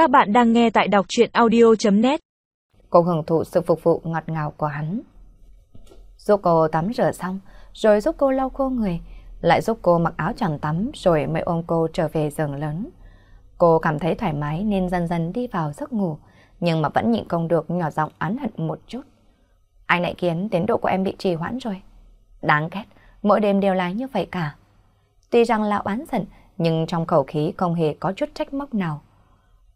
Các bạn đang nghe tại đọc chuyện audio.net Cô hưởng thụ sự phục vụ ngọt ngào của hắn. Giúp cô tắm rửa xong, rồi giúp cô lau khô người, lại giúp cô mặc áo chẳng tắm rồi mới ôm cô trở về giường lớn. Cô cảm thấy thoải mái nên dần dần đi vào giấc ngủ, nhưng mà vẫn nhịn không được nhỏ giọng án hận một chút. Anh lại kiến tiến độ của em bị trì hoãn rồi. Đáng ghét, mỗi đêm đều là như vậy cả. Tuy rằng là oán giận, nhưng trong khẩu khí không hề có chút trách móc nào.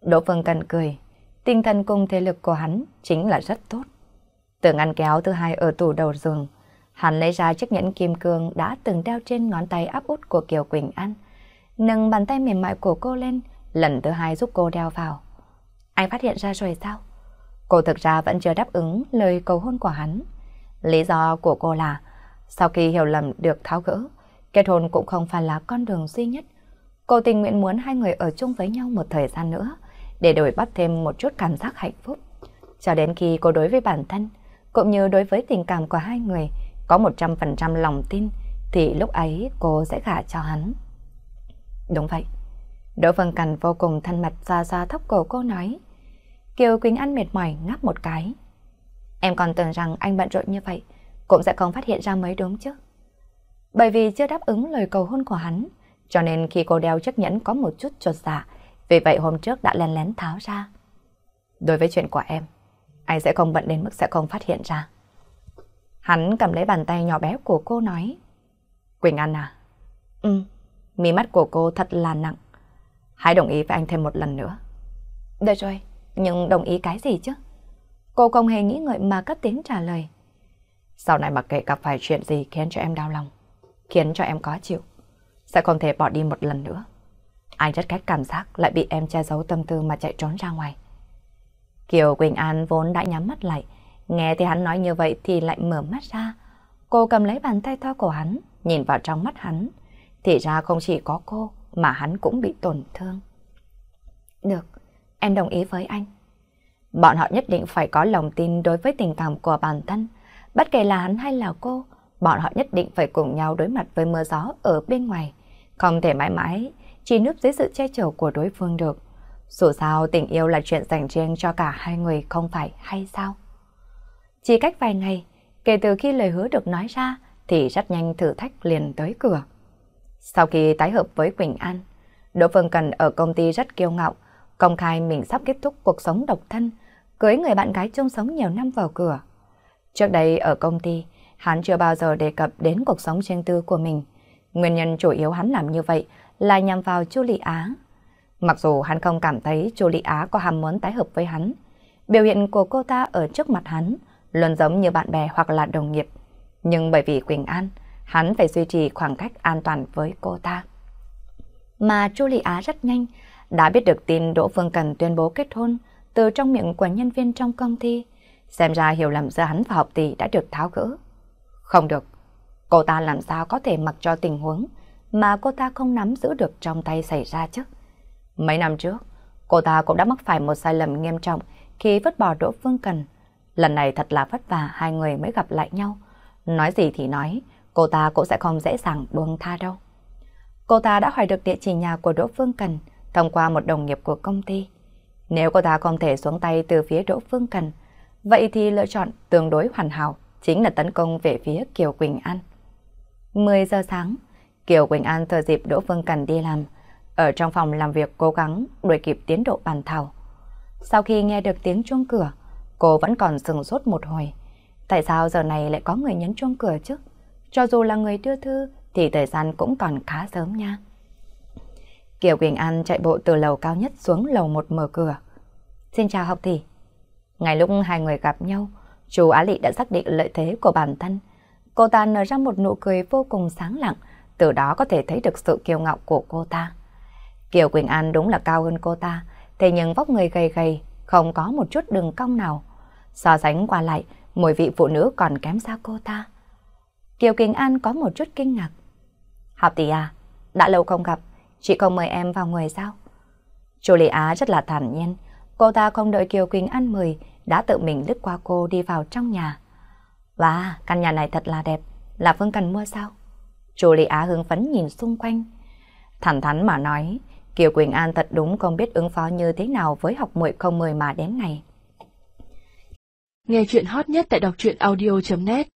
Đỗ Phương Cần cười, tinh thần cùng thể lực của hắn chính là rất tốt. Từ ngăn kéo thứ hai ở tủ đầu giường, hắn lấy ra chiếc nhẫn kim cương đã từng đeo trên ngón tay áp út của Kiều Quỳnh An. Nâng bàn tay mềm mại của cô lên, lần thứ hai giúp cô đeo vào. Anh phát hiện ra rồi sao? Cô thực ra vẫn chưa đáp ứng lời cầu hôn của hắn. Lý do của cô là, sau khi hiểu lầm được tháo gỡ, kết hôn cũng không phải là con đường duy nhất. Cô tình nguyện muốn hai người ở chung với nhau một thời gian nữa, để đổi bắt thêm một chút cảm giác hạnh phúc. Cho đến khi cô đối với bản thân, cũng như đối với tình cảm của hai người, có 100% lòng tin, thì lúc ấy cô sẽ gả cho hắn. Đúng vậy. Đỗ Vân Cần vô cùng thân mật ra ra thóc cổ cô nói. Kiều Quỳnh Anh mệt mỏi ngáp một cái. Em còn tưởng rằng anh bận rộn như vậy, cũng sẽ không phát hiện ra mới đúng chứ. Bởi vì chưa đáp ứng lời cầu hôn của hắn, cho nên khi cô đeo chiếc nhẫn có một chút chuột dạ, vì vậy hôm trước đã lén lén tháo ra. Đối với chuyện của em, anh sẽ không bận đến mức sẽ không phát hiện ra. Hắn cầm lấy bàn tay nhỏ bé của cô nói. Quỳnh Anh à? Ừ, mí mắt của cô thật là nặng. Hãy đồng ý với anh thêm một lần nữa. Được rồi, nhưng đồng ý cái gì chứ? Cô không hề nghĩ ngợi mà cất tiếng trả lời. Sau này mặc kệ gặp phải chuyện gì khiến cho em đau lòng, khiến cho em khó chịu, sẽ không thể bỏ đi một lần nữa. Anh rất ghét cảm giác lại bị em che giấu tâm tư mà chạy trốn ra ngoài. Kiều Quỳnh An vốn đã nhắm mắt lại, nghe thì hắn nói như vậy thì lại mở mắt ra. Cô cầm lấy bàn tay to của hắn, nhìn vào trong mắt hắn. Thì ra không chỉ có cô, mà hắn cũng bị tổn thương. Được, em đồng ý với anh. Bọn họ nhất định phải có lòng tin đối với tình cảm của bản thân. Bất kể là hắn hay là cô, bọn họ nhất định phải cùng nhau đối mặt với mưa gió ở bên ngoài. Không thể mãi mãi chỉ núp dưới sự che chở của đối phương được. Dù sao tình yêu là chuyện dành riêng cho cả hai người không phải hay sao? Chỉ cách vài ngày, kể từ khi lời hứa được nói ra thì rất nhanh thử thách liền tới cửa. Sau khi tái hợp với Quỳnh An, Đỗ Phương Cần ở công ty rất kiêu ngạo, công khai mình sắp kết thúc cuộc sống độc thân, cưới người bạn gái chung sống nhiều năm vào cửa. Trước đây ở công ty, hắn chưa bao giờ đề cập đến cuộc sống riêng tư của mình. Nguyên nhân chủ yếu hắn làm như vậy là nhằm vào Chu Lị Á. Mặc dù hắn không cảm thấy Chu Lị Á có ham muốn tái hợp với hắn, biểu hiện của cô ta ở trước mặt hắn luôn giống như bạn bè hoặc là đồng nghiệp. Nhưng bởi vì Quỳnh An, hắn phải duy trì khoảng cách an toàn với cô ta. Mà Chu Lị Á rất nhanh đã biết được tin Đỗ Phương Cần tuyên bố kết hôn từ trong miệng của nhân viên trong công ty. Xem ra hiểu lầm giữa hắn và học tỷ đã được tháo gỡ. Không được, cô ta làm sao có thể mặc cho tình huống mà cô ta không nắm giữ được trong tay xảy ra chứ. Mấy năm trước, cô ta cũng đã mắc phải một sai lầm nghiêm trọng khi vứt bỏ Đỗ Phương Cần. Lần này thật là vất vả hai người mới gặp lại nhau. Nói gì thì nói, cô ta cũng sẽ không dễ dàng buông tha đâu. Cô ta đã hỏi được địa chỉ nhà của Đỗ Phương Cần thông qua một đồng nghiệp của công ty. Nếu cô ta không thể xuống tay từ phía Đỗ Phương Cần, vậy thì lựa chọn tương đối hoàn hảo chính là tấn công về phía Kiều Quỳnh An. 10 giờ sáng, Kiều Quỳnh An thừa dịp Đỗ Phương Cần đi làm, ở trong phòng làm việc cố gắng đuổi kịp tiến độ bàn thảo. Sau khi nghe được tiếng chuông cửa, cô vẫn còn sừng sốt một hồi. Tại sao giờ này lại có người nhấn chuông cửa chứ? Cho dù là người đưa thư thì thời gian cũng còn khá sớm nha. Kiều Quỳnh An chạy bộ từ lầu cao nhất xuống lầu một mở cửa. Xin chào học tỷ. Ngay lúc hai người gặp nhau, chú Á Lị đã xác định lợi thế của bản thân. Cô ta nở ra một nụ cười vô cùng sáng lặng, từ đó có thể thấy được sự kiêu ngạo của cô ta. Kiều Quỳnh An đúng là cao hơn cô ta, thế nhưng vóc người gầy gầy, không có một chút đường cong nào. So sánh qua lại, mùi vị phụ nữ còn kém xa cô ta. Kiều Quỳnh An có một chút kinh ngạc. Học tỷ à, đã lâu không gặp, chị không mời em vào người sao? Chu Lý Á rất là thản nhiên, cô ta không đợi Kiều Quỳnh An mời, đã tự mình lướt qua cô đi vào trong nhà. Và căn nhà này thật là đẹp, là Phương Cần mua sao? Chu Lý Á hứng phấn nhìn xung quanh. Thẳng thắn mà nói, Kiều Quỳnh An thật đúng không biết ứng phó như thế nào với học muội không mời mà đến này. Nghe chuyện hot nhất tại đọc truyện audio.net